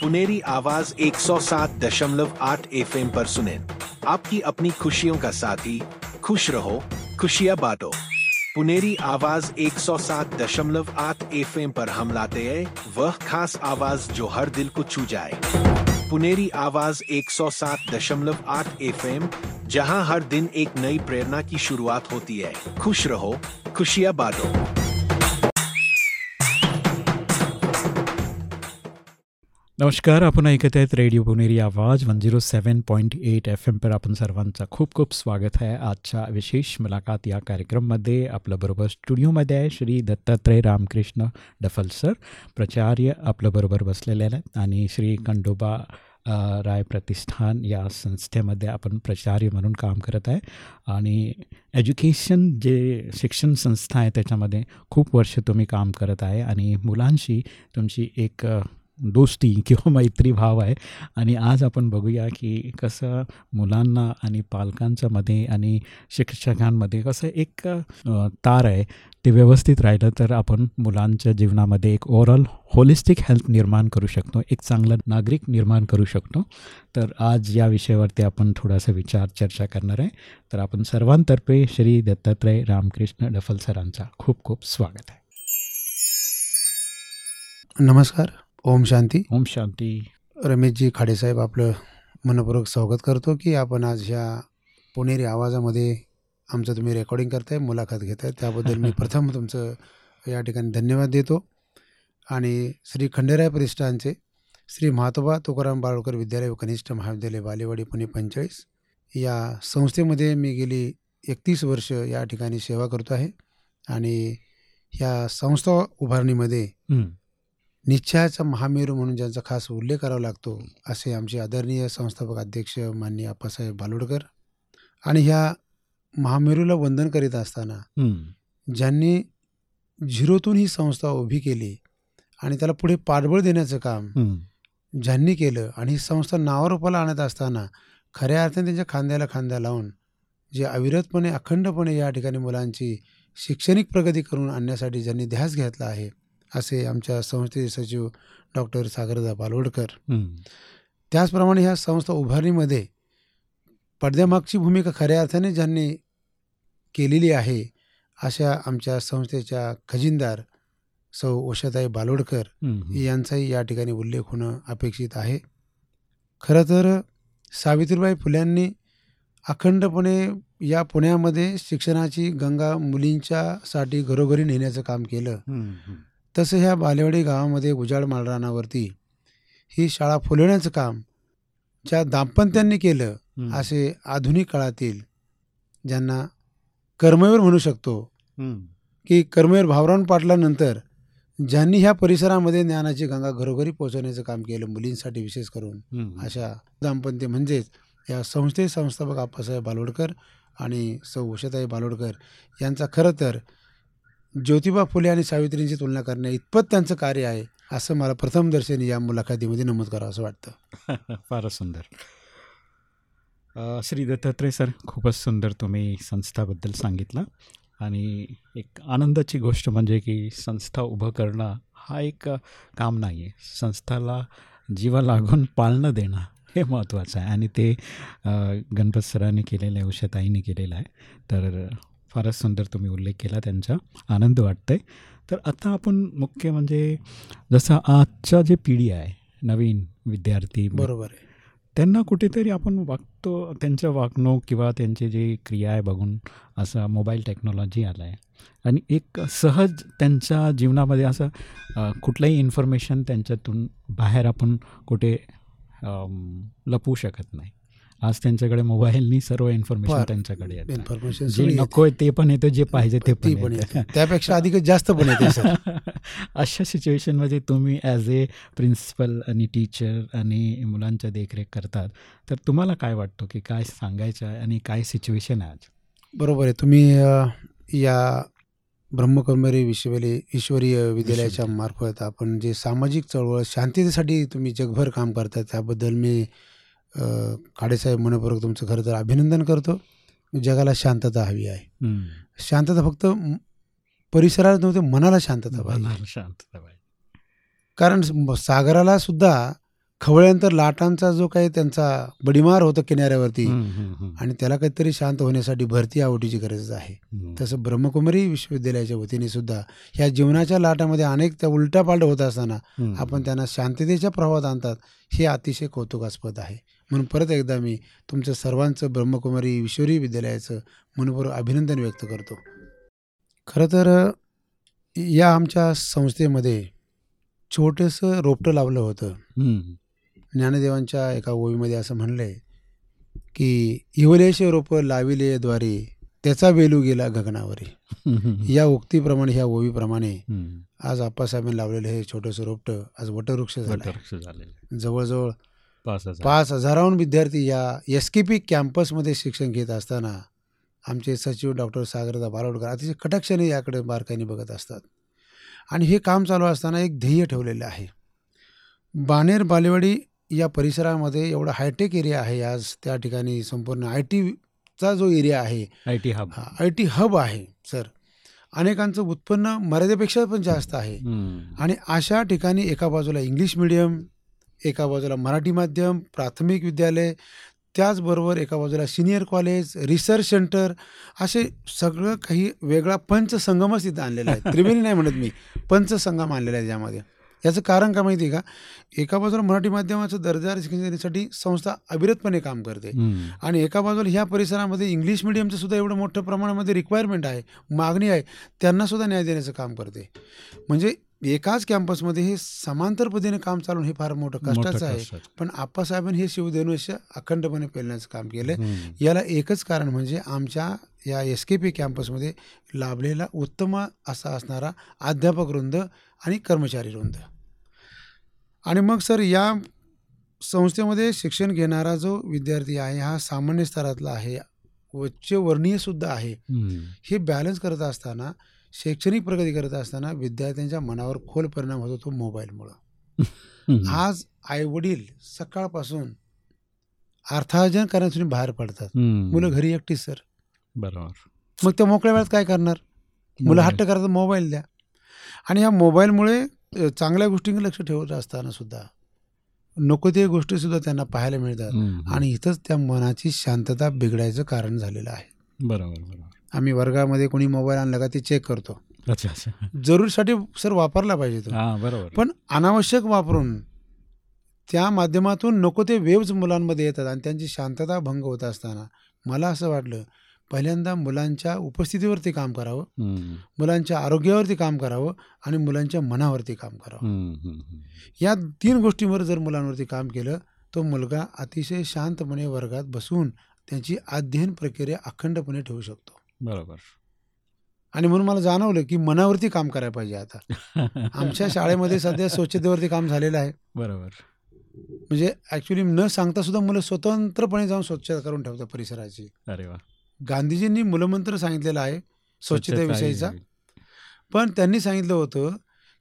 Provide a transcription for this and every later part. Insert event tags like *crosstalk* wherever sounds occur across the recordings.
पुनेरी आवाज़ 107.8 एफएम पर सुने। आपकी अपनी खुशियों का साथी, खुश रहो, खुशियाँ बांटो। पुनेरी आवाज़ 107.8 एफएम पर हम लाते हैं, वह खास आवाज़ जो हर दिल को छू जाए। पुनेरी आवाज़ 107.8 एफएम, जहाँ हर दिन एक नई प्रेरणा की शुरुआत होती है। खुश रहो, खुशियाँ बांटो। नमस्कार आपण ऐकत आहेत radio Puneri Awaaz one zero seven point eight F M पर आपण सर्वांचं खूप खूप स्वागत आहे. आजच्या विशेष मुलाखत या कार्यक्रममध्ये आपल्याबरोबर स्टुडिओमध्ये आहे श्री दत्तात्रय रामकृष्ण डफल सर. प्राचार्य आपल्याबरोबर बसलेले आहेत आणि श्री खंडोबा राय प्रतिष्ठान या संस्थेमध्ये आपण प्राचार्य म्हणून काम करत आहे. आणि एज्युकेशन जे शिक्षण संस्था आहे त्याच्यामध्ये खूप वर्ष तुम्ही काम करत आहे आणि मुलांशी तुमची एक दोस्ती किंवा मैत्री भाव आहे. आणि आज आपण बघूया की कसं मुलांना आणि पालकांच्यामध्ये आणि शिक्षकांमध्ये कसं एक तार आहे. ते व्यवस्थित राहिलं तर आपण मुलांच्या जीवनामध्ये एक ओव्हरऑल होलिस्टिक हेल्थ निर्माण करू शकतो. एक चांगला नागरिक निर्माण करू शकतो. तर आज या विषयावरती आपण थोडासा विचार चर्चा करणार आहे. तर आपण सर्वांतर्फे श्री दत्तात्रय रामकृष्ण डफल सरांचा खूप खूप स्वागत आहे. नमस्कार. ओम शांती. ओम शांती. रमेशजी खाडेसाहेब आपलं मनपूर्वक स्वागत करतो की आपण आज ह्या पुणेरी आवाजामध्ये आमचं तुम्ही रेकॉर्डिंग करताय मुलाखत घेत आहे त्याबद्दल मी *laughs* प्रथम तुमचं या ठिकाणी धन्यवाद देतो. आणि श्री खंडेराय प्रतिष्ठानचे श्री महातोबा तुकाराम बाळकर विद्यालय व कनिष्ठ महाविद्यालय बालेवाडी पुणे पंचेचाळीस या संस्थेमध्ये मी गेली एकतीस वर्ष या ठिकाणी सेवा करतो आहे. आणि ह्या संस्था उभारणीमध्ये. निश्चयाचा महामेरू म्हणून ज्यांचा खास उल्लेख करावा लागतो असे आमचे आदरणीय संस्थापक अध्यक्ष माननीय अप्पासाहेब बालोडकर आणि ह्या महामेरूला वंदन करीत असताना. ज्यांनी झिरोतून ही संस्था उभी केली आणि त्याला पुढे पाठबळ देण्याचं काम. ज्यांनी केलं आणि ही संस्था नावारूपाला आणत असताना खऱ्या अर्थाने त्यांच्या खांद्याला खांद्या लावून जे अविरतपणे अखंडपणे या ठिकाणी मुलांची शैक्षणिक प्रगती करून आणण्यासाठी ज्यांनी ध्यास घेतला आहे असे आमच्या संस्थेचे सचिव डॉक्टर सागरदा बालवडकर हं. त्याचप्रमाणे ह्या संस्था उभारणीमध्ये पडद्यामागची भूमिका खऱ्या अर्थाने ज्यांनी केलेली आहे अशा आमच्या संस्थेच्या खजिनदार सौ उषाताई बालोडकर हं. यांचाही या ठिकाणी उल्लेख होणं अपेक्षित आहे खरं तर सावित्रीबाई फुल्यांनी अखंडपणे या पुण्यामध्ये शिक्षणाची गंगा मुलींच्यासाठी घरोघरी नेण्याचं काम केलं. तसं ह्या बालेवाडी गावामध्ये उजाड माळरानावरती ही शाळा फुलवण्याचं काम ज्या दाम्पत्यांनी केलं. असे आधुनिक काळातील ज्यांना कर्मवीर म्हणू शकतो. की कर्मवीर भावराव पाटलानंतर ज्यांनी ह्या परिसरामध्ये ज्ञानाची गंगा घरोघरी पोहोचवण्याचं काम केलं मुलींसाठी विशेष करून. अशा दाम्पत्य म्हणजेच या संस्थे संस्थापक आप्पासाहेब बालोडकर आणि सौ उषाताई बालोडकर यांचा खरं तर ज्योतिबा फुले आणि सावित्रींची तुलना करण्या इतपत त्यांचं कार्य आहे असं मला प्रथम दर्शनी या मुलाखतीमध्ये नमूद करावं असं वाटतं. *laughs* फारच सुंदर. श्री दत्तात्रय सर खूपच सुंदर तुम्ही संस्थाबद्दल सांगितलं. आणि एक आनंदाची गोष्ट म्हणजे की संस्था उभं करणं हा एक काम नाही आहे संस्थाला जीवा लागून पाळणं देणं हे महत्त्वाचं आहे. आणि ते गणपत सरांनी केलेलं आहे उषाताईंनी केलेलं आहे. तर फारच सुंदर तुम्ही उल्लेख केला त्यांचा. आनंद वाटतंय. तर आता आपण मुख्य म्हणजे जसं आजच्या जे पिढी आहे नवीन विद्यार्थी बरोबर आहे. त्यांना कुठेतरी आपण वागतो त्यांचं वागणूक किंवा त्यांचे जे क्रिया आहे बघून असं मोबाईल टेक्नॉलॉजी आलं आहे आणि एक सहज त्यांच्या जीवनामध्ये असं कुठलंही इन्फॉर्मेशन त्यांच्यातून बाहेर आपण कुठे लपवू शकत नाही. आज त्यांच्याकडे मोबाईलनी सर्व इन्फॉर्मेशन फार त्यांच्याकडे इन्फॉर्मेशन जे नको ते पण येतं जे पाहिजे ते पण येतं. त्यापेक्षा अधिक जास्त पण येते *laughs* अशा सिच्युएशनमध्ये तुम्ही ॲज ए प्रिन्सिपल आणि टीचर आणि मुलांच्या देखरेख करतात. तर तुम्हाला काय वाटतं की काय सांगायचं आहे आणि काय सिच्युएशन आहे आज? बरोबर आहे. तुम्ही या ब्रह्मकुमारी विश्वविद्यालय ईश्वरीय विद्यालयाच्या. मार्फत आपण जे सामाजिक चळवळ शांततेसाठी तुम्ही जगभर काम करता त्याबद्दल मी अ, खाडेसाहेब मनपूर्वक तुमचं खरं तर अभिनंदन करतो जगाला शांतता हवी आहे. शांतता फक्त परिसरात नव्हते मनाला शांतता पाहिजे शांतता पाहिजे कारण सागराला सुद्धा खवळल्यानंतर लाटांचा जो काही त्यांचा बडीमार होतं किनाऱ्यावरती. आणि त्याला काहीतरी शांत होण्यासाठी भरती आवडीची गरज आहे. तसं ब्रह्मकुमारी विश्वविद्यालयाच्या वतीने सुद्धा ह्या जीवनाच्या लाटामध्ये अनेक त्या उलटापालट होत असताना. आपण त्यांना शांततेच्या प्रवाहात आणतात हे अतिशय कौतुकास्पद आहे म्हणून परत एकदा मी तुमचं सर्वांचं ब्रह्मकुमारी विश्वरी विद्यालयाचं मनपूर्वक अभिनंदन व्यक्त करतो खरं तर या आमच्या संस्थेमध्ये छोटंसं रोपटं लावलं होतं. ज्ञानदेवांच्या एका ओवीमध्ये असं म्हणलं आहे की इवलेशे रोपं लाविले द्वारे त्याचा वेलू गेला गगनावरी. *laughs* या उक्तीप्रमाणे ह्या ओवीप्रमाणे. आज आप्पासाहेबांनी लावलेलं हे छोटंसं रोपटं आज वटवृक्ष झालं जवळजवळ पाच हजार. पाच हजाराहून विद्यार्थी या एस के पी कॅम्पसमध्ये शिक्षण घेत असताना आमचे सचिव डॉक्टर सागरदा बारोडकर अतिशय कटाक्षाने याकडे बारकाईने बघत असतात. आणि हे काम चालू असताना एक ध्येय ठेवलेलं आहे. बाणेर बालेवाडी या परिसरामध्ये एवढा हायटेक एरिया आहे. आज त्या ठिकाणी संपूर्ण आय टीचा जो एरिया आहे आय टी हब हा आय टी हब आहे सर अनेकांचं उत्पन्न मर्यादेपेक्षा पण जास्त आहे. आणि अशा ठिकाणी एका बाजूला इंग्लिश मिडियम एका बाजूला मराठी माध्यम प्राथमिक विद्यालय त्याचबरोबर एका बाजूला सिनियर कॉलेज रिसर्च सेंटर असे सगळं काही वेगळा पंचसंगमच तिथं आणलेला आहे. त्रिवेणी नाही म्हणत मी पंचसंगम आणलेला आहे त्यामध्ये. याचं कारण का माहिती आहे का? एका बाजूला मराठी माध्यमाचं दर्जादार शिक्षण देण्यासाठी संस्था अविरतपणे काम करते. आणि एका बाजूला ह्या परिसरामध्ये इंग्लिश मिडियमचं सुद्धा एवढं मोठ्या प्रमाणामध्ये रिक्वायरमेंट आहे मागणी आहे त्यांना सुद्धा न्याय देण्याचं काम करते. म्हणजे एकाच कॅम्पसमध्ये हे समांतर पद्धतीने काम चालून हे फार मोठं कष्टाचं आहे. पण आप्पासाहेबांनी हे शिवधनुष्य अखंडपणे पेलण्याचं काम केलं. याला एकच कारण म्हणजे आमच्या या एस के पी कॅम्पसमध्ये लाभलेला उत्तम असा असणारा अध्यापक वृंद आणि कर्मचारी वृंद आणि मग सर या संस्थेमध्ये शिक्षण घेणारा जो विद्यार्थी आहे हा सामान्य स्तरातला आहे उच्चवर्णीयसुद्धा आहे हम्म. हे बॅलन्स करत असताना शैक्षणिक प्रगती करत असताना विद्यार्थ्यांच्या मनावर खोल परिणाम होतो तो मोबाईलमुळं. आज आईवडील सकाळपासून अर्थार्जन करण्यासाठी बाहेर पडतात. मुलं घरी एकटीच सर. बरोबर. मग त्या मोकळ्या वेळात काय करणार? मुलं हट्ट करतात मोबाईल द्या. आणि ह्या मोबाईलमुळे चांगल्या गोष्टींकडे लक्ष ठेवत असताना सुद्धा नको ते गोष्टी सुद्धा त्यांना पाहायला मिळतात. आणि इथंच त्या मनाची शांतता बिघडायचं कारण झालेलं आहे. बरोबर बरोबर. आम्ही वर्गामध्ये कोणी मोबाईल आणला का ते चेक करतो. अच्छा अच्छा. जरुरीसाठी सर वापरला पाहिजे तो. हा बरोबर. पण अनावश्यक वापरून त्या माध्यमातून नको ते वेव्ज मुलांमध्ये येतात आणि त्यांची शांतता भंग होत असताना मला असं वाटलं पहिल्यांदा मुलांच्या उपस्थितीवरती काम करावं. मुलांच्या आरोग्यावरती काम करावं आणि मुलांच्या मनावरती काम करावं. या तीन गोष्टींवर जर मुलांवरती काम केलं तो मुलगा अतिशय शांतपणे वर्गात बसून त्यांची अध्ययन प्रक्रिया अखंडपणे ठेवू शकतो. बरोबर. आणि म्हणून मला जाणवलं की मनावरती काम करायला पाहिजे आता. *laughs* आमच्या शाळेमध्ये सध्या स्वच्छतेवरती काम झालेलं आहे. बरोबर. म्हणजे ॲक्च्युली न सांगता सुद्धा मुलं स्वतंत्रपणे जाऊन स्वच्छता करून ठेवतात परिसराची. अरे वा. गांधीजींनी मूलमंत्र सांगितलेला आहे स्वच्छतेविषयीचा स्वच्छता पण त्यांनी सांगितलं होतं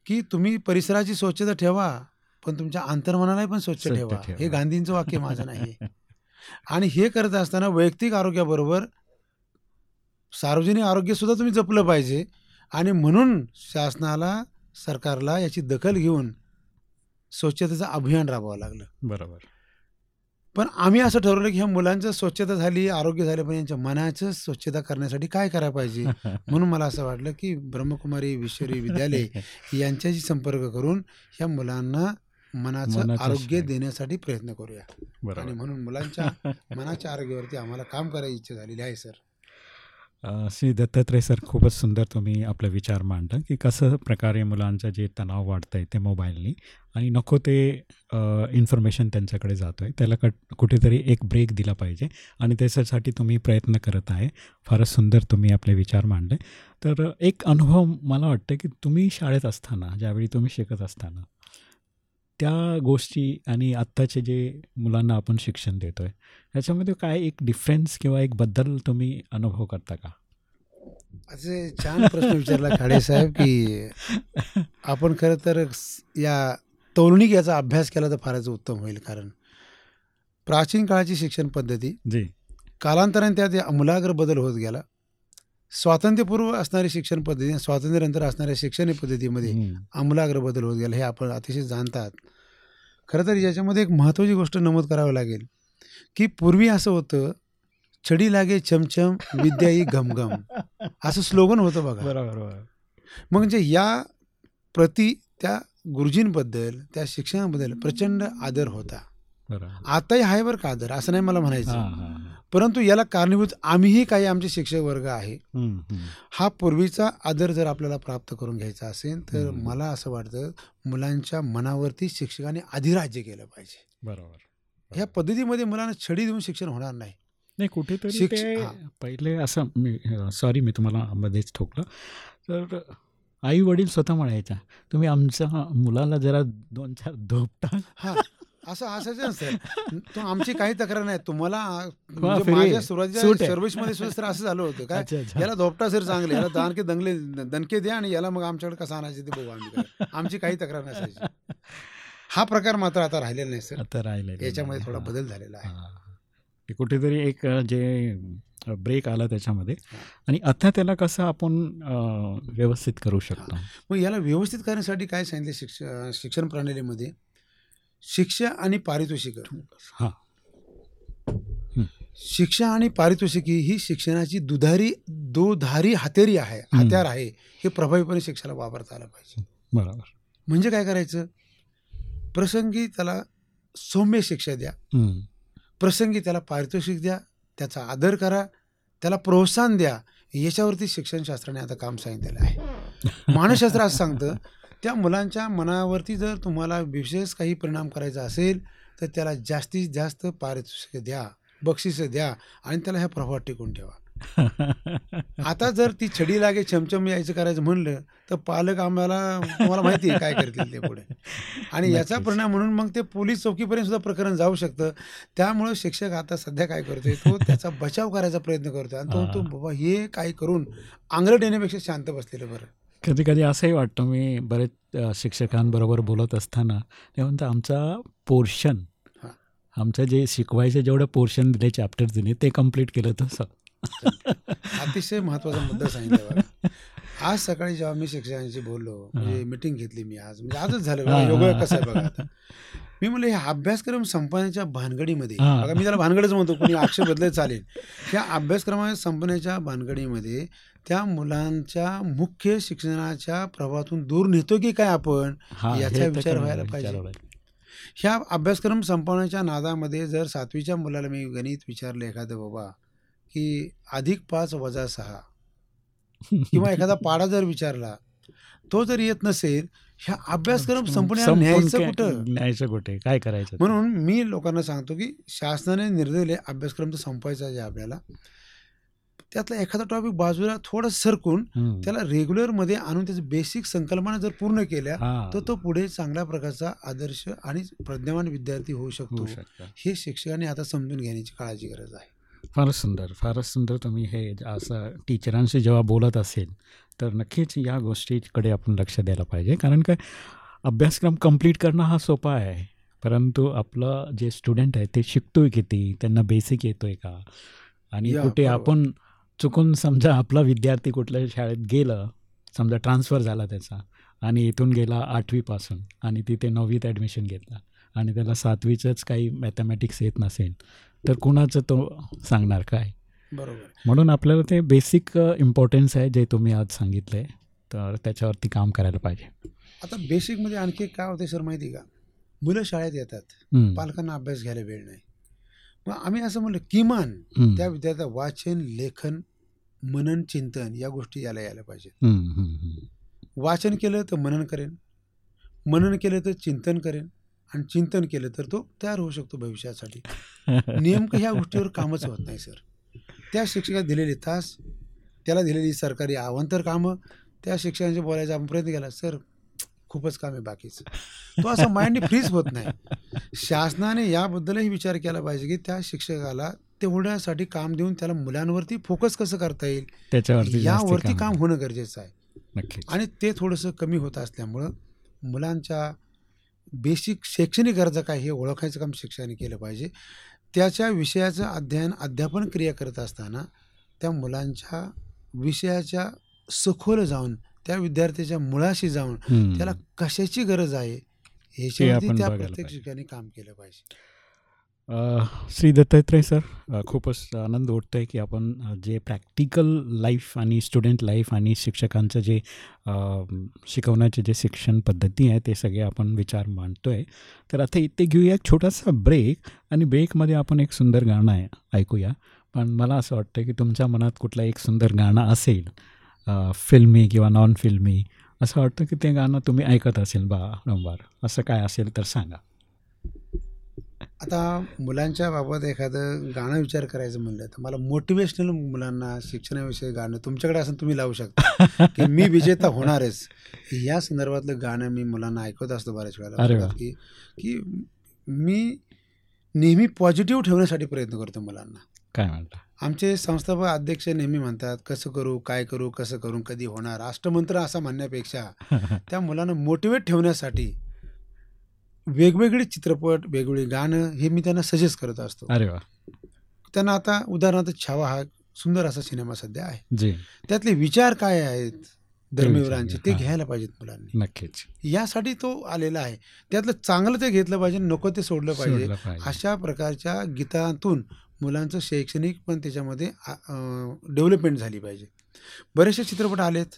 की तुम्ही परिसराची स्वच्छता ठेवा पण तुमच्या अंतर्मनालाही पण स्वच्छ ठेवा. हे गांधींचं वाक्य माझं नाही *laughs* आणि हे करत असताना वैयक्तिक आरोग्याबरोबर सार्वजनिक आरोग्यसुद्धा तुम्ही जपलं पाहिजे. आणि म्हणून शासनाला सरकारला याची दखल घेऊन स्वच्छतेचं अभियान राबवावं लागलं. बरोबर. पण आम्ही असं ठरवलं की ह्या मुलांचं स्वच्छता झाली आरोग्य झालं पण यांच्या मनाचं स्वच्छता करण्यासाठी काय करायला पाहिजे? *laughs* म्हणून मला असं वाटलं की ब्रह्मकुमारी विश्वरी विद्यालय *laughs* यांच्याशी संपर्क करून ह्या मुलांना मनाचं आरोग्य. देण्यासाठी प्रयत्न करूया. आणि म्हणून मुलांच्या *laughs* मनाच्या आरोग्यावरती आम्हाला काम करायची इच्छा झालेली आहे सर. श्री दत्तात्रय सर खूपच सुंदर तुम्ही आपलं विचार मांडता की कसं प्रकारे मुलांचा जे तणाव वाढतं आहे ते मोबाईलनी आणि नको ते इन्फॉर्मेशन त्यांच्याकडे जातो आहे त्याला कट कुठेतरी एक ब्रेक दिला पाहिजे आणि त्याच्यासाठी तुम्ही प्रयत्न करत आहे. फारच सुंदर तुम्ही आपले विचार मांडले. तर एक अनुभव मला वाटतं की तुम्ही शाळेत असताना ज्यावेळी तुम्ही शिकत असताना त्या गोष्टी आणि आत्ताचे जे मुलांना आपण शिक्षण देतो आहे ह्याच्यामध्ये काय एक डिफरन्स किंवा एक बद्दल तुम्ही अनुभव करता का? असे छान प्रश्न विचारला खाडे साहेब की आपण खरं तर या तौलनिक याचा अभ्यास केला तर फारच उत्तम होईल कारण प्राचीन काळाची शिक्षण पद्धती जी. कालांतराने त्यात आमूलाग्र बदल होत गेला. स्वातंत्र्यपूर्व असणारी शिक्षण पद्धती स्वातंत्र्यानंतर असणाऱ्या शिक्षण पद्धतीमध्ये. आमूलाग्र बदल होत गेला हे आपण अतिशय जाणतात. खरं तर याच्यामध्ये एक महत्त्वाची गोष्ट नमूद करावी लागेल की पूर्वी असं होतं छडी लागे चमचम विद्या ही घमघम. असं स्लोगन होतं बघा. बरोबर मग म्हणजे या प्रति त्या गुरुजींबद्दल त्या शिक्षणाबद्दल प्रचंड आदर होता. आताही आहे बरं का आदर? असं नाही मला म्हणायचं. परंतु याला कारणीभूत आम्हीही काही आमचे शिक्षक वर्ग आहे. हा पूर्वीचा आदर जर आपल्याला प्राप्त करून घ्यायचा असेल तर. मला असं वाटतं मुलांच्या मनावरती शिक्षकांनी अधिराज्य केलं पाहिजे. बरोबर. ह्या पद्धतीमध्ये मुलांना छडी देऊन शिक्षण होणार नाही. नाही कुठेतरी. पहिले असं मी सॉरी मी तुम्हाला मध्येच ठोकलं. तर आई वडील स्वतः म्हणायच्या तुम्ही आमच्या मुलाला जरा दोन चार धोपटा असं असायचं नसतं. तो आमची काही तक्रार नाही. तुम्हाला म्हणजे माझ्या. सुरुवातीच्या सूट आहे. सर्व्हिसमध्ये सुद्धा असं झालं होतं. काय? याला धोपटा सर चांगले याला दानके दंगले दणके द्या आणि याला मग आमच्याकडे कसं आणायचे ते बघू आम्ही. आमची काही तक्रार नसायची. हा प्रकार मात्र आता राहिलेला नाही सर. आता राहिले याच्यामध्ये थोडा बदल झालेला आहे. कुठेतरी एक जे ब्रेक आला त्याच्यामध्ये. आणि आता त्याला कसं आपण व्यवस्थित करू शकतो? मग याला व्यवस्थित करण्यासाठी काय सांगितले शिक्ष शिक्षण प्रणालीमध्ये? शिक्षा आणि पारितोषिक. हां. शिक्षा आणि पारितोषिकी ही शिक्षणाची दुधारी दुधारी हतेरी आहे. हत्यार आहे हे प्रभावीपणे शिक्षणाला वापरता आलं पाहिजे. बरोबर. म्हणजे काय करायचं? प्रसंगी त्याला सौम्य शिक्षा द्या. प्रसंगी त्याला पारितोषिक द्या त्याचा आदर करा त्याला प्रोत्साहन द्या. याच्यावरती शिक्षणशास्त्राने आता काम सांगितलेलं आहे. *laughs* मानसशास्त्र असं सांगतं त्या मुलांच्या मनावरती जर तुम्हाला विशेष काही परिणाम करायचा असेल तर त्याला जास्तीत जास्त पारितोषिक द्या बक्षिसं द्या आणि त्याला ह्या प्रभावात टिकून ठेवा *laughs* आता जर ती छडी लागे चमचम यायचं करायचं म्हणलं तर पालक आम्हाला तुम्हाला माहिती आहे काय करतील ते पुढे आणि याचा. परिणाम म्हणून मग ते पोलीस चौकीपर्यंत सुद्धा प्रकरण जाऊ शकतं त्यामुळं शिक्षक आता सध्या काय करतोय तो त्याचा बचाव करायचा प्रयत्न करतोय आणि तो. तो बाबा हे काय करून आंगलट येण्यापेक्षा शांत बसलेलं बरं कधी कधी असंही वाटतं मी बरेच शिक्षकांबरोबर बोलत असताना ते म्हणतात आमचा पोर्शन. आमचं जे शिकवायचे जेवढं पोर्शन दिले चॅप्टर दिले ते कंप्लीट केलं तसं अतिशय महत्त्वाचा मुद्दा सांगितला. आज सकाळी जेव्हा मी शिक्षकांशी बोललो म्हणजे. मिटिंग घेतली मी आज म्हणजे आजच झालं योगा. कसं आहे बघा मी म्हणलं हे अभ्यासक्रम संपण्याच्या भानगडीमध्ये. बघा मी त्याला भानगडच म्हणतो कोणी आक्षेप बदलत चालेल ह्या अभ्यासक्रमा संपण्याच्या भानगडीमध्ये त्या मुलांच्या मुख्य शिक्षणाच्या प्रभावातून दूर नेतो की काय आपण याचा विचार व्हायला पाहिजे. ह्या अभ्यासक्रम संपवण्याच्या नादामध्ये जर सातवीच्या मुलाला मी गणित विचारलं एखादं बाबा की अधिक पाच वजा सहा किंवा एखादा पाडा जर विचारला तो जर येत नसेल ह्या अभ्यासक्रम संपण्याला न्यायचं काय- कुठं? न्यायचं कुठे? काय करायचं म्हणून मी लोकांना सांगतो की शासनाने निर्णय अभ्यासक्रम तर संपायचा आहे आपल्याला. त्यातला एखादा टॉपिक बाजूला थोडं सरकून. त्याला रेग्युलरमध्ये आणून त्याची बेसिक संकल्पना जर पूर्ण केल्या तर तो पुढे चांगल्या प्रकारचा आदर्श आणि प्रज्ञावान विद्यार्थी होऊ शकतो. होऊ शकतं. हे शिक्षकांनी आता समजून घेण्याची काळाची गरज आहे. फारच सुंदर. फारच सुंदर तुम्ही हे असं टीचरांशी जेव्हा बोलत असेल तर नक्कीच या गोष्टीकडे आपण लक्ष द्यायला पाहिजे. कारण काय अभ्यासक्रम कंप्लीट करणं हा सोपा आहे. परंतु आपलं जे स्टुडंट आहे ते शिकतोय किती? त्यांना बेसिक येतोय का? आणि कुठे. आपण चुकून समजा आपला विद्यार्थी कुठल्या शाळेत गेलं समजा ट्रान्सफर झाला त्याचा आणि इथून गेला आठवीपासून आणि तिथे नववीत ॲडमिशन घेतला आणि त्याला सातवीचंच काही मॅथमॅटिक्स येत नसेल तर कुणाचं तो सांगणार काय? बरोबर. म्हणून आपल्याला ते बेसिक इम्पॉर्टन्स आहे जे तुम्ही आज सांगितलं आहे तर त्याच्यावरती काम करायला पाहिजे. आता बेसिकमध्ये आणखी एक काय होते सर माहिती का? मुलं शाळेत येतात. पालकांना अभ्यास घ्यायला वेळ नाही. मग आम्ही असं म्हणलं किमान त्या विद्यार्थ्या वाचन लेखन मनन चिंतन या गोष्टी यायला यायला हम्म. वाचन केलं तर मनन करेन. मनन केलं तर चिंतन करेन. आणि चिंतन केलं तर तो तयार होऊ शकतो भविष्यासाठी. *laughs* नेमकं ह्या गोष्टीवर कामच होत नाही सर. त्या शिक्षकाला दिलेले तास त्याला दिलेली सरकारी अवांतर कामं त्या शिक्षकांशी बोलायचा आपण प्रयत्न केला सर खूपच काम आहे बाकीचं. तो असं माइंड फ्रीज होत नाही. शासनाने याबद्दलही विचार केला पाहिजे की त्या शिक्षकाला तेवढ्यासाठी काम देऊन त्याला मुलांवरती फोकस कसं करता येईल? त्याच्यावरती यावरती काम. काम होणं गरजेचं आहे. आणि ते थोडंसं कमी होत असल्यामुळं मुलांच्या बेसिक शैक्षणिक गरजा काय हे ओळखायचं काम शिक्षकाने केलं पाहिजे. त्याच्या विषयाचं अध्ययन अध्यापन क्रिया करत असताना त्या मुलांच्या विषयाच्या सखोल जाऊन त्या विद्यार्थ्याच्या मुळाशी जाऊन त्याला कशाची गरज आहे? याच्यावरती आपण त्या प्रत्येक. शिक्षकाने काम केलं पाहिजे. श्री दत्तात्रय सर खूपच आनंद वाटतो आहे की आपण जे प्रॅक्टिकल लाईफ आणि स्टुडंट लाईफ आणि शिक्षकांचं जे शिकवण्याचे जे शिक्षण पद्धती आहे ते सगळे आपण विचार मांडतो आहे तर आता इथे घेऊया एक छोटासा ब्रेक आणि ब्रेकमध्ये आपण एक सुंदर गाणं आहे ऐकूया. पण मला असं वाटतं की तुमच्या मनात कुठलं एक सुंदर गाणं असेल फिल्मी किंवा नॉन फिल्मी असं वाटतं की ते गाणं तुम्ही ऐकत असेल बा वारंवार असं काय असेल तर सांगा. आता मुलांच्या बाबत एखादं गाणं विचार करायचं म्हणलं तर मला मोटिवेशनल मुलांना शिक्षणाविषयी गाणं तुमच्याकडे असं तुम्ही लावू शकता. की मी विजेता होणारच. या संदर्भातलं गाणं मी मुलांना ऐकवत असतो बऱ्याच वेळेला. की की मी नेहमी पॉझिटिव्ह ठेवण्यासाठी प्रयत्न करतो मुलांना. काय म्हणता? आमचे संस्थापक अध्यक्ष नेहमी म्हणतात कसं करू काय करू कसं करू कधी होणार? अष्टमंत्र असं म्हणण्यापेक्षा *laughs* त्या मुलांना मोटिवेट ठेवण्यासाठी वेगवेगळे चित्रपट वेगवेगळी गाणं हे मी त्यांना सजेस्ट करत असतो. अरे वा. त्यांना आता उदाहरणार्थ छावा हा सुंदर असा सिनेमा सध्या आहे. जी. त्यातले विचार काय आहेत धर्मवीरांचे ते. घ्यायला पाहिजेत मुलांनी. नक्कीच. यासाठी तो आलेला आहे. त्यातलं चांगलं ते घेतलं पाहिजे नको ते सोडलं पाहिजे सोडलं पाहिजे. अशा प्रकारच्या गीतातून मुलांचं शैक्षणिक पण त्याच्यामध्ये डेव्हलपमेंट झाली पाहिजे. बरेचसे चित्रपट आलेत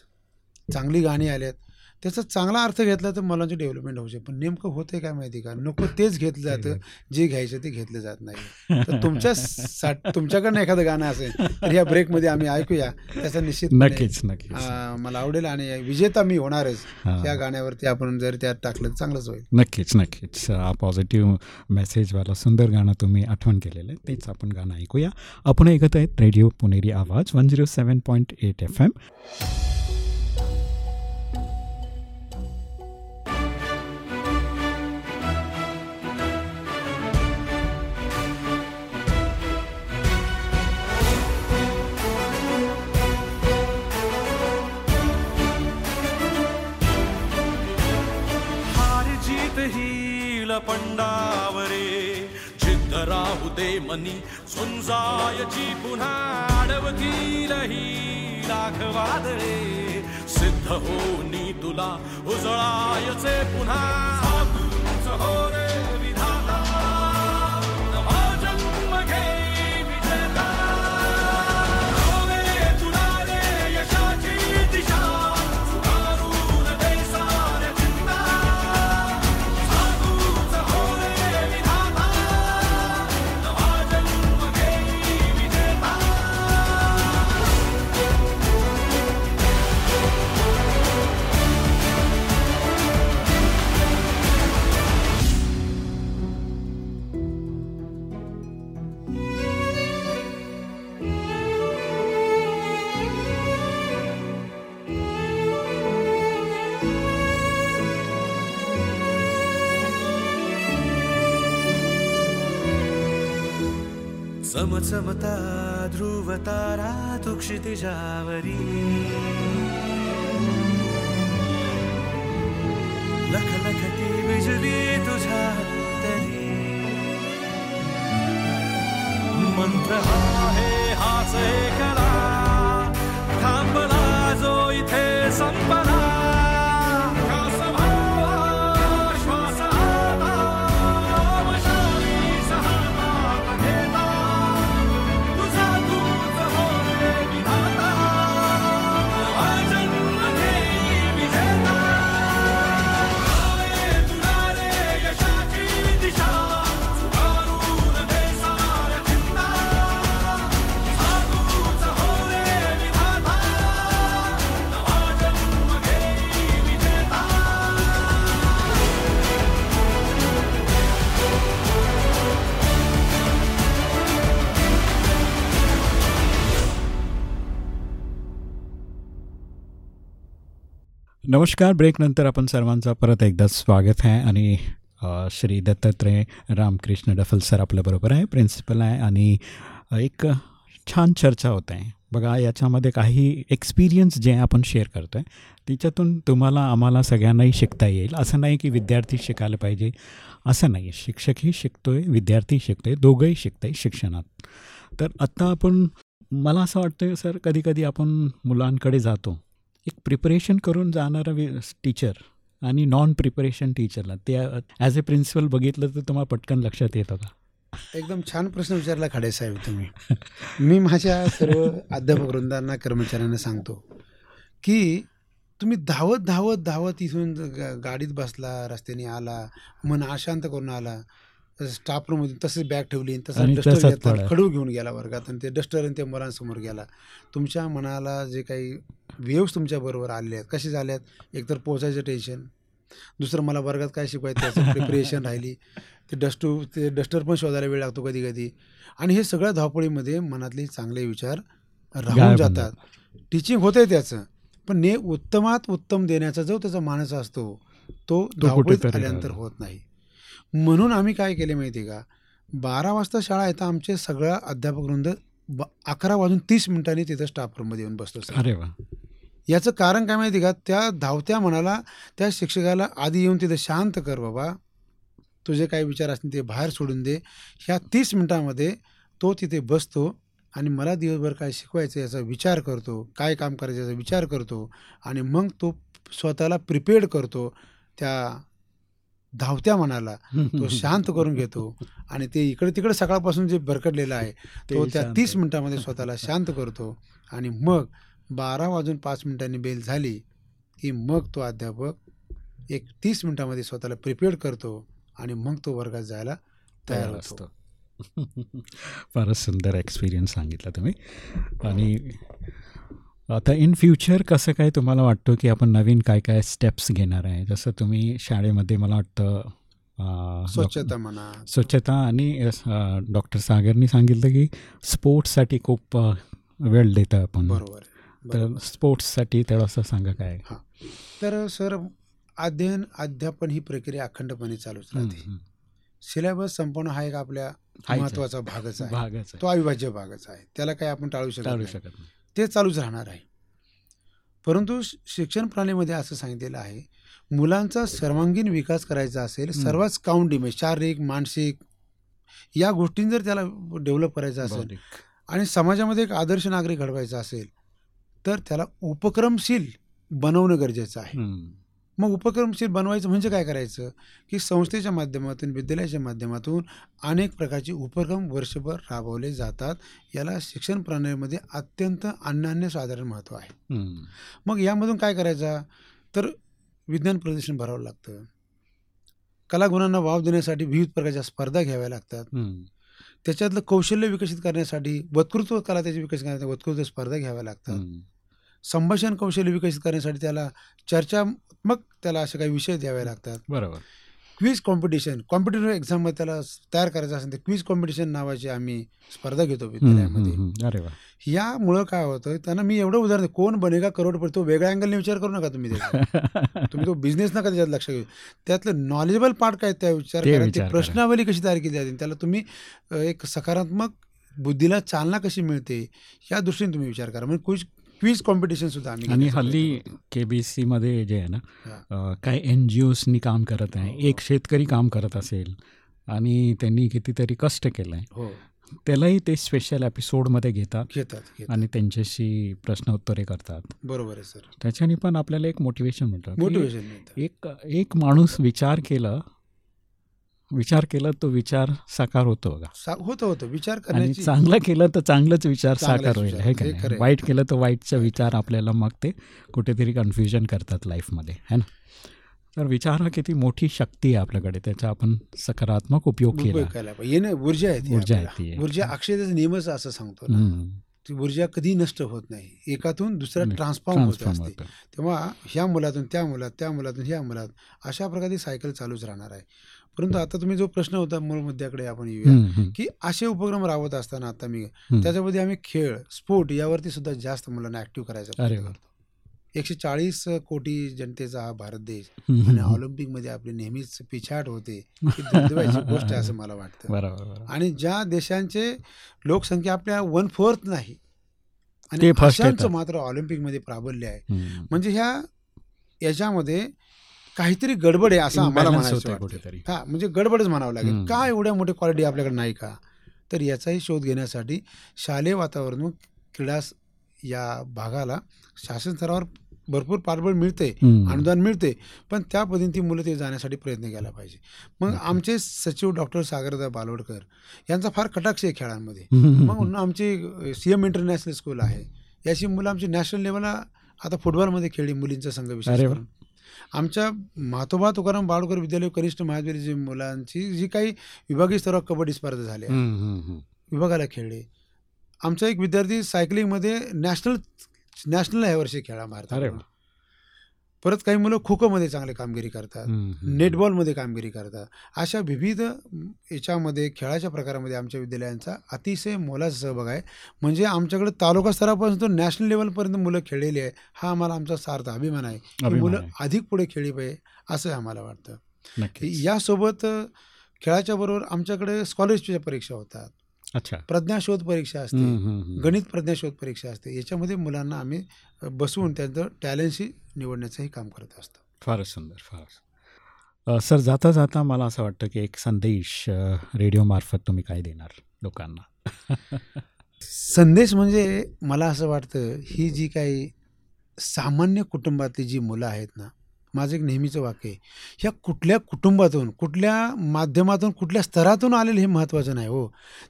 चांगली गाणी आलेत त्याचा चांगला अर्थ घेतला तर मुलांची डेव्हलपमेंट होऊ शकते. पण नेमकं होतंय काय माहिती का? नको तेच घेतलं जातं. जे घ्यायचं ते घेतलं जात नाही. तर तुमच्या सा *laughs* तुमच्याकडनं एखादं गाणं असेल तर या ब्रेकमध्ये आम्ही ऐकूया. त्याचा निश्चित नक्कीच नक्कीच. मला आवडेल आणि विजेता मी होणारच. या गाण्यावरती आपण जर त्यात टाकलं तर चांगलंच होईल. नक्कीच नक्कीच. पॉझिटिव्ह मेसेजवाला सुंदर गाणं तुम्ही आठवण केलेलं आहे. तेच आपण गाणं ऐकूया. आपण ऐकत आहेत radio Puneri Awaaz one zero seven point eight F M मनी झुंजायची पुन्हा अडवतील ही लाख वादळे सिद्ध होनी तुला उजळायचे पुन्हा. हो रे चमचमता ध्रुव तारा तू क्षितिजावरी लख लखती बिजली तुझ्या तरी। मंत्र नमस्कार. ब्रेकनंतर आपण सर्वांचं परत एकदा स्वागत आहे आणि श्री दत्तात्रय रामकृष्ण डफल सर आपल्याबरोबर आहे प्रिन्सिपल आहे आणि एक छान चर्चा होत आहे. बघा याच्यामध्ये काही एक्सपिरियन्स जे आपण शेअर करतो आहे तिच्यातून तुम्हाला आम्हाला सगळ्यांनाही शिकता येईल. असं नाही की विद्यार्थी शिकायला पाहिजे असं नाही. शिक्षकही शिकतो आहे विद्यार्थी आहे दोघंही शिकतंय शिक्षणात. तर आत्ता आपण मला असं वाटतं सर कधीकधी आपण मुलांकडे जातो. एक प्रिपरेशन करून जाणारा टीचर आणि नॉन प्रिपरेशन टीचरला ते ॲज अ प्रिन्सिपल बघितलं तर तुम्हाला पटकन लक्षात येतं का? एकदम छान प्रश्न विचारला खाडे साहेब तुम्ही. मी माझ्या सर्व अध्यापक वृंदांना कर्मचाऱ्यांना सांगतो की तुम्ही धावत धावत धावत इथून गाडीत बसला रस्त्याने आला मन अशांत करून आला स्टाफ रूममध्ये तसेच बॅग ठेवली तसा डस्टर घेतला. खडू घेऊन गेला वर्गात आणि ते डस्टर आणि ते मुलांसमोर गेला. तुमच्या मनाला जे काही वेव्स तुमच्याबरोबर आले आहेत कसे झाले आहेत एकतर पोचायचं टेन्शन दुसरं मला वर्गात काय शिकवायचं त्याचं प्रिपरेशन राहिली ते डस्टू ते डस्टर पण शोधायला वेळ लागतो कधी कधी आणि हे सगळ्या धावपळीमध्ये मनातले चांगले विचार राहून जातात. टीचिंग होतंय त्याचं पण ने उत्तमात उत्तम देण्याचा जो त्याचा मानस असतो तो धावपळीत आल्यानंतर. होत नाही. म्हणून आम्ही काय केले माहिती आहे का? बारा वाजता शाळा आहे तर आमचे सगळं अध्यापक वृंद ब अकरा वाजून तीस मिनिटांनी तिथं स्टाफ रूममध्ये येऊन बसतो. अरे वा. याचं कारण काय माहिती का? त्या धावत्या मनाला त्या शिक्षकाला आधी येऊन तिथं शांत कर बाबा. तुझे काही विचार असतील ते बाहेर सोडून दे. ह्या तीस मिनटामध्ये तो तिथे बसतो आणि मला दिवसभर काय शिकवायचं याचा विचार करतो काय काम करायचं याचा विचार करतो आणि मग तो स्वतःला प्रिपेअर्ड करतो त्या धावत्या मनाला तो *laughs* शांत करून घेतो आणि ते इकडे तिकडे सकाळपासून जे भरकटलेलं आहे तो त्या. तीस मिनिटामध्ये स्वतःला शांत करतो आणि मग बारा वाजून पाच मिनिटांनी बेल झाली की मग तो अध्यापक एक तीस मिनिटामध्ये स्वतःला प्रिपेअर्ड करतो आणि मग तो वर्गात जायला तयार असतो. *laughs* फारच सुंदर एक्सपिरियन्स सांगितला तुम्ही. आणि आता इन फ्युचर कसं काय तुम्हाला वाटतं की आपण नवीन काय काय स्टेप्स घेणार आहे जसं तुम्ही शाळेमध्ये मला वाटतं स्वच्छता म्हणा स्वच्छता आणि डॉक्टर सागरनी सांगितलं की स्पोर्ट्ससाठी खूप वेळ देतं आपण बरोबर. तर. स्पोर्ट्ससाठी थोडंसं सांगा काय तर सर अध्ययन अध्यापन ही प्रक्रिया अखंडपणे चालूच राहते सिलेबस संपवणं हा एक आपल्या. महत्त्वाचा भागच आहे. तो अविभाज्य भागच आहे त्याला काही आपण टाळू शकत. शकत नाही ते चालूच राहणार आहे परंतु शिक्षण प्रणालीमध्ये असं सांगितलेलं आहे मुलांचा सर्वांगीण विकास करायचा असेल. सर्वच काउंटिंग म्हणजे शारीरिक मानसिक या गोष्टीं जर त्याला डेव्हलप करायचं असेल. आणि समाजामध्ये एक आदर्श नागरिक घडवायचा असेल तर त्याला उपक्रमशील बनवणं गरजेचं आहे. मग उपक्रमशील बनवायचं म्हणजे काय करायचं? की संस्थेच्या माध्यमातून विद्यालयाच्या माध्यमातून अनेक प्रकारचे उपक्रम वर्षभर राबवले जातात. याला शिक्षण प्रणालीमध्ये अत्यंत अनन्य साधारण महत्त्व आहे. मग यामधून काय करायचं? तर विज्ञान प्रदर्शन भरावं लागतं. कलागुणांना वाव देण्यासाठी विविध प्रकारच्या स्पर्धा घ्याव्या लागतात. त्याच्यातलं कौशल्य विकसित करण्यासाठी वक्तृत्व कला त्याची विकसित करण्यासाठी वक्तृत्व स्पर्धा घ्याव्या लागतात. संभाषण कौशल्य विकसित करण्यासाठी त्याला चर्चात्मक त्याला असे काही विषय द्यावे लागतात. बरोबर. क्विज कॉम्पिटिशन कॉम्पिटेटिव्ह एक्झाममध्ये त्याला तयार करायचं असेल तर क्विज कॉम्पिटिशन नावाची आम्ही स्पर्धा घेतो विद्यालयामध्ये. अरे यामुळं काय होतं त्यांना मी एवढं उदाहरण कोण बनेगा करोडपती तो वेगळ्या अँगलने विचार करू नका तुम्ही *laughs* तुम्ही तो बिझनेस नका त्याच्यात लक्ष घेऊ त्यातलं नॉलेजेबल पार्ट काय त्या विचार करा ती. प्रश्नावली कशी तयार केली जाते त्याला तुम्ही एक सकारात्मक बुद्धीला चालना कशी मिळते या दृष्टीने तुम्ही विचार करा. म्हणजे क्विज क्विज कॉम्पिटिशन सुद्धा आम्ही आणि हल्ली. के बी सीमध्ये जे आहे ना हा. काय एन जी ओजनी काम करत आहे. एक शेतकरी काम करत असेल आणि त्यांनी कितीतरी कष्ट केलं आहे हो. त्यालाही ते स्पेशल एपिसोडमध्ये घेतात घेतात घेतात. आणि त्यांच्याशी प्रश्न उत्तरे करतात. बरोबर आहे सर. त्याच्याने पण आपल्याला एक मोटिवेशन मिळतं मोटिवेशन एक एक माणूस विचार केलं विचार केला तो विचार साकार होतो बघा. होतं होतं. विचार आणि चांगलं केलं तर चांगलंच विचार साकार होईल है का. वाईट केलं तर वाईटचा विचार आपल्याला मग ते कुठेतरी कन्फ्युजन करतात लाईफमध्ये है ना? तर विचार हा किती मोठी शक्ती आहे आपल्याकडे त्याचा आपण सकारात्मक उपयोग केला. येणं ऊर्जा आहे ऊर्जा आहे. ऊर्जा अक्षयतेचा नियमच असं सांगतो. ती ऊर्जा कधी नष्ट होत नाही. एकातून दुसऱ्या ट्रान्सफॉर्म होत असते. तेव्हा ह्या मुलातून त्या मुलात त्या मुलातून ह्या मुलात अशा प्रकारे सायकल चालूच राहणार आहे. परंतु आता तुम्ही जो प्रश्न होता मूळ मुद्द्याकडे आपण येऊया की असे उपक्रम राबवत असताना आता मी. त्याच्यामध्ये आम्ही खेळ स्पोर्ट यावरती सुद्धा जास्त मुलांना ऍक्टिव्ह करायचा. करतो एकशे चाळीस कोटी जनतेचा हा भारत देश आणि हम्म. ऑलिम्पिकमध्ये आपली नेहमीच पिछाट होते *laughs* गोष्ट आहे असं मला वाटतं आणि ज्या देशांचे लोकसंख्या आपल्या वन फोर्थ नाही आणि. मात्र ऑलिम्पिकमध्ये प्राबल्य आहे. म्हणजे ह्या याच्यामध्ये काहीतरी गडबड आहे असं आम्हाला म्हणायचं. कुठेतरी हा म्हणजे गडबडच म्हणावं लागेल. का एवढ्या मोठे क्वालिटी आपल्याकडे नाही का तर याचाही शोध घेण्यासाठी शालेय वातावरण क्रीडा या भागाला शासन स्तरावर भरपूर पाठबळ मिळते. अनुदान मिळते पण त्या पद्धतीने ती मुलं ते जाण्यासाठी प्रयत्न केला पाहिजे मग आमचे सचिव डॉक्टर सागरदा बालोडकर यांचा फार कटाक्ष आहे खेळांमध्ये. मग आमची सी एम इंटरनॅशनल स्कूल आहे याची मुलं आमची नॅशनल लेवलला आता फुटबॉलमध्ये खेळली मुलींचा संघ विशेष अरे वा. करून आमच्या म्हातोबा तुकाराम बाळकर विद्यालय कनिष्ठ महाविद्यालयाची मुलांची जी काही विभागीय स्तरावर कबड्डी स्पर्धा झाल्या. विभागाला खेळले आमचा एक विद्यार्थी सायकलिंगमध्ये नॅशनल नॅशनल ह्या वर्षी खेळा भारतात. परत काही मुलं खो खोमध्ये चांगली कामगिरी करतात. नेटबॉलमध्ये कामगिरी करतात. अशा विविध याच्यामध्ये खेळाच्या प्रकारामध्ये आमच्या विद्यालयांचा अतिशय मोलाचा सहभाग आहे. म्हणजे आमच्याकडे तालुका स्तरापासून तर नॅशनल लेवलपर्यंत मुलं खेळलेली आहे. हा आम्हाला आमचा सार्थ अभिमान आहे. मुलं. अधिक पुढे खेळली पाहिजे असं आम्हाला वाटतं. यासोबत खेळाच्या बरोबर आमच्याकडे स्कॉलरशिपच्या परीक्षा होतात. अच्छा. प्रज्ञाशोध परीक्षा असते. गणित प्रज्ञाशोध परीक्षा असते. याच्यामध्ये मुलांना आम्ही बसवून त्यांचं टॅलेंटशी निवडण्याचंही काम करत असतो. फारच सुंदर फारच. सर जाता जाता मला असं वाटतं की एक संदेश रेडिओमार्फत तुम्ही काय देणार लोकांना? संदेश म्हणजे मला असं वाटतं ही जी काही सामान्य कुटुंबातली जी मुलं आहेत ना माझं एक नेहमीचं वाक्य आहे. ह्या कुठल्या कुटुंबातून कुठल्या माध्यमातून कुठल्या स्तरातून आलेलं हे महत्त्वाचं नाही हो.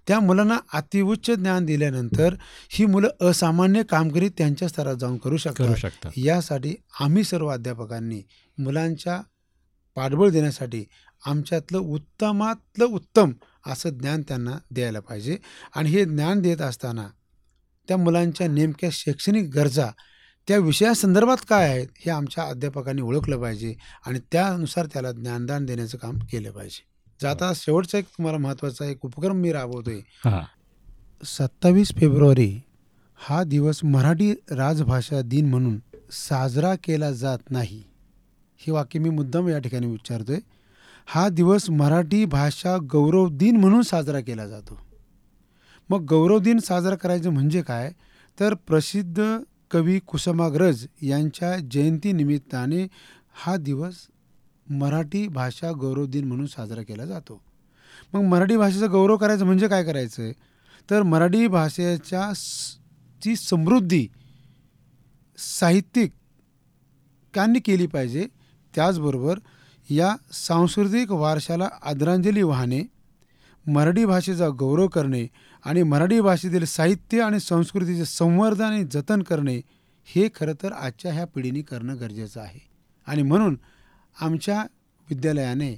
त्या मुलांना अतिउच्च ज्ञान दिल्यानंतर ही मुलं असामान्य कामगिरी त्यांच्या स्तरात जाऊन करू शकतात. यासाठी आम्ही सर्व अध्यापकांनी मुलांच्या पाठबळ देण्यासाठी आमच्यातलं उत्तमातलं उत्तम असं ज्ञान त्यांना द्यायला पाहिजे. आणि हे ज्ञान देत असताना त्या मुलांच्या नेमक्या शैक्षणिक गरजा त्या विषयासंदर्भात काय आहेत हे आमच्या अध्यापकांनी ओळखलं पाहिजे आणि त्यानुसार त्याला ज्ञानदान देण्याचं काम केलं पाहिजे. जाता शेवटचा एक तुम्हाला महत्त्वाचा एक उपक्रम मी राबवतोय. हां. सत्तावीस फेब्रुवारी हा दिवस मराठी राजभाषा दिन म्हणून साजरा केला जात नाही. हे वाक्य मी मुद्दाम या ठिकाणी उच्चारतोय. हा दिवस मराठी भाषा गौरव दिन म्हणून साजरा केला जातो. मग गौरव दिन साजरा करायचं म्हणजे काय? तर प्रसिद्ध कवी कुसुमाग्रज यांच्या जयंतीनिमित्ताने हा दिवस मराठी भाषा गौरव दिन म्हणून साजरा केला जातो. मग मराठी भाषेचा गौरव करायचं म्हणजे काय करायचं आहे तर मराठी भाषेच्या स- ची समृद्धी साहित्यिकांनी केली पाहिजे. त्याचबरोबर या सांस्कृतिक वारशाला आदरांजली वाहणे मराठी भाषेचा गौरव करणे आणि मराठी भाषेतील साहित्य आणि संस्कृतीचे संवर्धन आणि जतन करणे हे खरं तर आजच्या ह्या पिढीने करणं गरजेचं आहे. आणि म्हणून आमच्या विद्यालयाने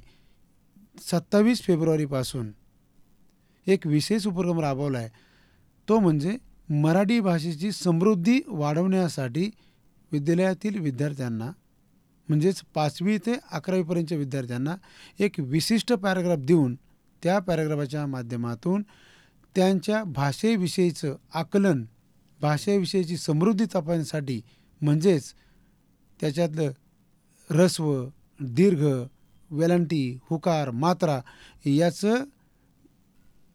सत्तावीस फेब्रुवारीपासून एक विशेष उपक्रम राबवला आहे तो म्हणजे मराठी भाषेची समृद्धी वाढवण्यासाठी विद्यालयातील विद्यार्थ्यांना म्हणजेच पाचवी ते अकरावीपर्यंतच्या विद्यार्थ्यांना एक विशिष्ट पॅराग्राफ देऊन त्या पॅराग्राफाच्या माध्यमातून त्यांच्या भाषेविषयीचं आकलन भाषेविषयीची समृद्धी तपासण्यासाठी म्हणजेच त्याच्यातलं रस्व दीर्घ वेलांटी हुकार मात्रा याचं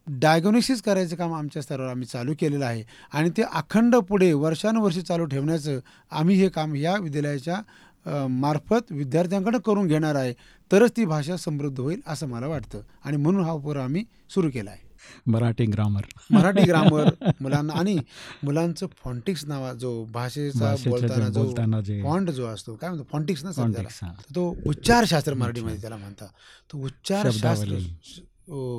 डायग्नोसिस करायचं काम आमच्या स्तरावर आम्ही चालू केलेलं आहे. आणि ते अखंड पुढे वर्षानुवर्षे चालू ठेवण्याचं आम्ही हे काम या विद्यालयाच्या मार्फत विद्यार्थ्यांकडं करून घेणार आहे. तरच ती भाषा समृद्ध होईल असं मला वाटतं. आणि म्हणून हा उपक्रम आम्ही सुरू केला आहे. मराठी ग्रामर. मराठी ग्रामर मुलांना आणि मुलांचं फॉन्टिक्स नावा जो भाषेचा बोलताना जे जो बोलताना जे फॉन्ट जो असतो काय म्हणतो? फॉन्टिक्स ना हां. तो उच्चारशास्त्र मराठीमध्ये त्याला म्हणतात. तो उच्चारशास्त्र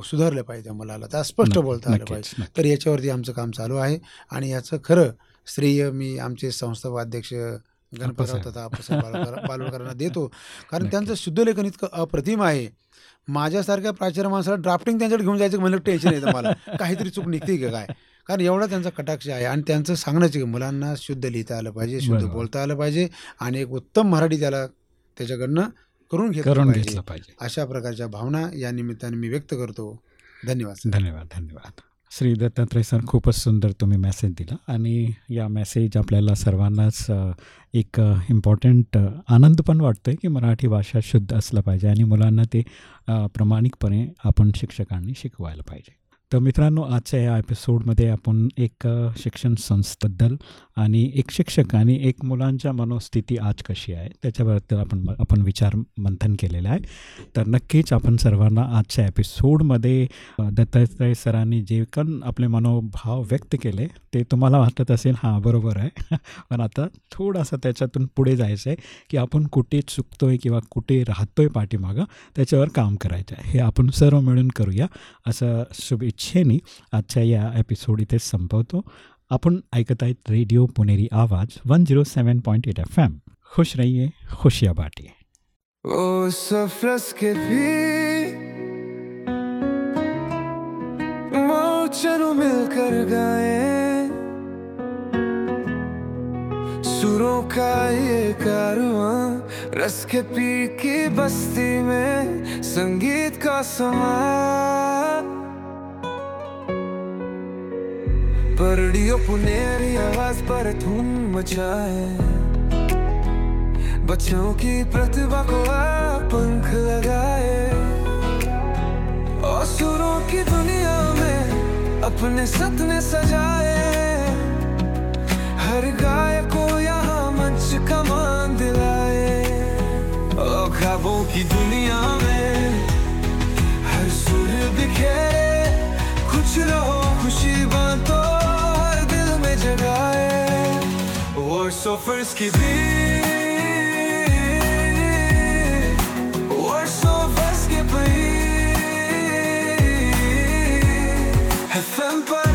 सुधारलं पाहिजे मुलाला. त्या स्पष्ट बोलता आलं पाहिजे. तर याच्यावरती आमचं काम चालू आहे. आणि याचं खरं श्रेय मी आमचे संस्था अध्यक्ष गणपतराव. तथा बालोकरांना देतो. *laughs* कारण. त्यांचं शुद्धलेखन इतकं अप्रतिम आहे. माझ्यासारख्या प्राचार्य माणसाला ड्राफ्टिंग त्यांच्याकडे घेऊन जायचं म्हणलं टेन्शन येतं मला काहीतरी चूक निघते का काय? कारण एवढा त्यांचा कटाक्ष आहे आणि त्यांचं सांगण्याचं की मुलांना शुद्ध लिहिता आलं पाहिजे शुद्ध. बोलता आलं पाहिजे आणि एक उत्तम मराठी त्याला त्याच्याकडनं करून घेतलं करून पाहिजे. अशा प्रकारच्या भावना या निमित्ताने मी व्यक्त करतो. धन्यवाद. धन्यवाद धन्यवाद. श्री दत्तात्रय सर खूपच सुंदर तुम्ही मेसेज दिला. आणि या मेसेज आपल्याला सर्वांनाच एक इम्पॉर्टंट आनंद पण वाटतो आहे की मराठी भाषा शुद्ध असलं पाहिजे आणि मुलांना ते प्रामाणिकपणे आपण शिक्षकांनी शिकवायला पाहिजे. तर मित्रांनो आजच्या या एपिसोडमध्ये आपण एक शिक्षण संस्थेबद्दल आणि एक शिक्षक आणि एक मुलांच्या मनोस्थिती आज कशी आहे त्याच्याबद्दल आपण आपण विचार मंथन केलेलं आहे. तर नक्कीच आपण सर्वांना आजच्या एपिसोडमध्ये दत्तात्रय सरांनी जे पण आपले मनोभाव व्यक्त केले ते तुम्हाला वाटत असेल हां बरोबर आहे. *laughs* पण आता थोडासा त्याच्यातून पुढे जायचं आहे की आपण कुठे चुकतो आहे किंवा कुठे राहतो आहे पाठीमागं त्याच्यावर काम करायचं आहे हे आपण सर्व मिळून करूया. असं शुभेच्छेने आजच्या या एपिसोड इथे संपवतो. आपण ऐकत आहेत radio Puneri Awaaz one zero seven point eight F M खुश रहिए खुशिया बाटिए ओ सफरस के भी चलो मिलकर गाए। सुरों का ये कारवां, रस के पी की बस्ती में संगीत का समा। परड़ियों पुनेरी आवाज़ पर धूम मचाए। बच्चों की प्रतिभा को आप पंख लगाए। और सुरों की दुनिया में अपने सपने सजाए। हर गाय को यहाँ मंच का मान दिलाए। और की दुनिया में हर सुर बिखेरे। कुछ रहो खुशी बांटो so forskipy Ой, so forskipy Hethem për